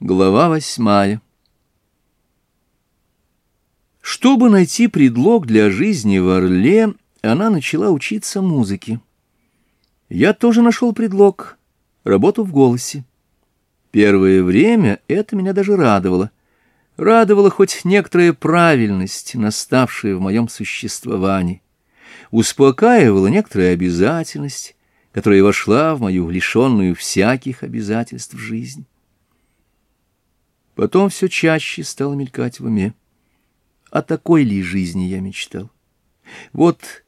Глава восьмая Чтобы найти предлог для жизни в Орле, она начала учиться музыке. Я тоже нашел предлог — работу в голосе. Первое время это меня даже радовало. Радовала хоть некоторая правильность, наставшая в моем существовании. Успокаивала некоторая обязательность, которая вошла в мою лишенную всяких обязательств жизнь. Потом все чаще стало мелькать в уме. О такой ли жизни я мечтал? Вот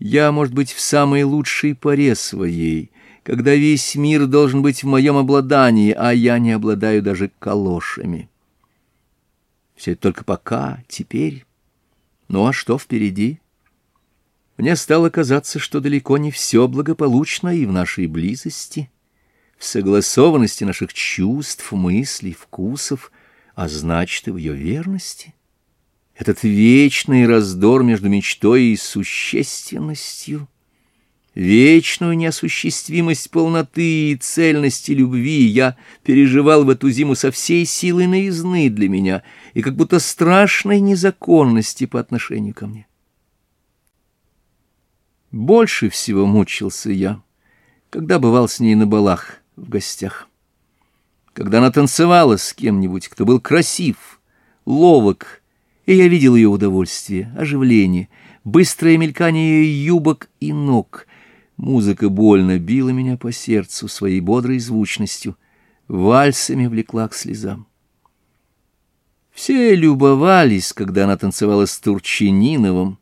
я, может быть, в самой лучшей паре своей, когда весь мир должен быть в моем обладании, а я не обладаю даже калошами. Все это только пока, теперь. Ну а что впереди? Мне стало казаться, что далеко не все благополучно и в нашей близости — согласованности наших чувств, мыслей, вкусов, а значит и в ее верности. Этот вечный раздор между мечтой и существенностью, вечную неосуществимость полноты и цельности любви я переживал в эту зиму со всей силой наизны для меня и как будто страшной незаконности по отношению ко мне. Больше всего мучился я, когда бывал с ней на балах — в гостях. Когда она танцевала с кем-нибудь, кто был красив, ловок, и я видел ее удовольствие, оживление, быстрое мелькание юбок и ног. Музыка больно била меня по сердцу своей бодрой звучностью, вальсами влекла к слезам. Все любовались, когда она танцевала с Турчининовым,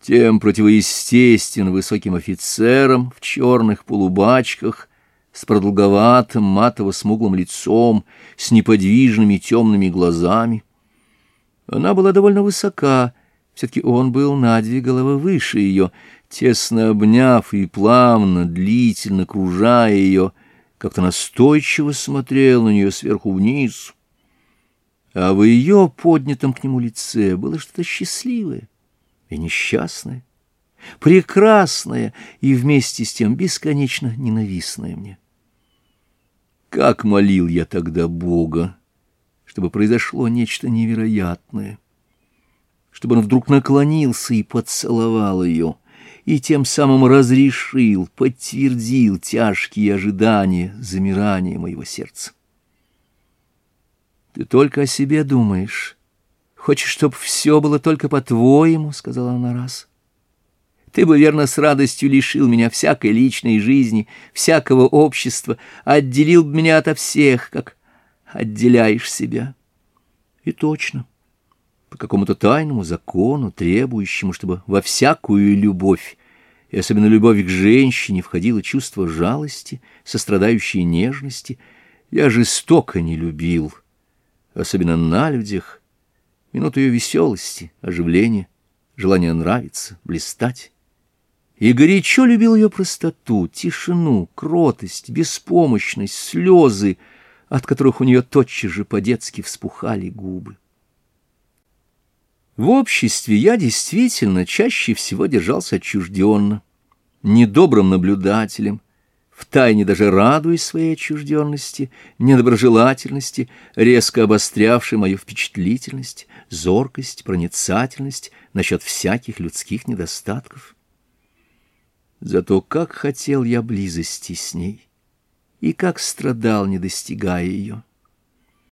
тем противоестественным высоким офицером в черных полубачках, с продолговатым матово-смуглым лицом, с неподвижными темными глазами. Она была довольно высока, все-таки он был на две головы выше ее, тесно обняв и плавно, длительно кружая ее, как-то настойчиво смотрел на нее сверху вниз. А в ее поднятом к нему лице было что-то счастливое и несчастное прекрасное и вместе с тем бесконечно ненавистное мне. Как молил я тогда Бога, чтобы произошло нечто невероятное, чтобы он вдруг наклонился и поцеловал ее, и тем самым разрешил, подтвердил тяжкие ожидания замирания моего сердца. «Ты только о себе думаешь. Хочешь, чтобы все было только по-твоему?» — сказала она раз. — ты бы, верно, с радостью лишил меня всякой личной жизни, всякого общества, отделил бы меня ото всех, как отделяешь себя. И точно, по какому-то тайному закону, требующему, чтобы во всякую любовь, и особенно любовь к женщине, входило чувство жалости, сострадающей нежности, я жестоко не любил, особенно на людях, минуту ее веселости, оживления, желания нравиться, блистать. И горячо любил ее простоту, тишину, кротость, беспомощность, слезы, от которых у нее тотчас же по-детски вспухали губы. В обществе я действительно чаще всего держался отчужденно, недобрым наблюдателем, втайне даже радуясь своей отчужденности, недоброжелательности, резко обострявшей мою впечатлительность, зоркость, проницательность насчет всяких людских недостатков. Зато как хотел я близости с ней, и как страдал, не достигая ее.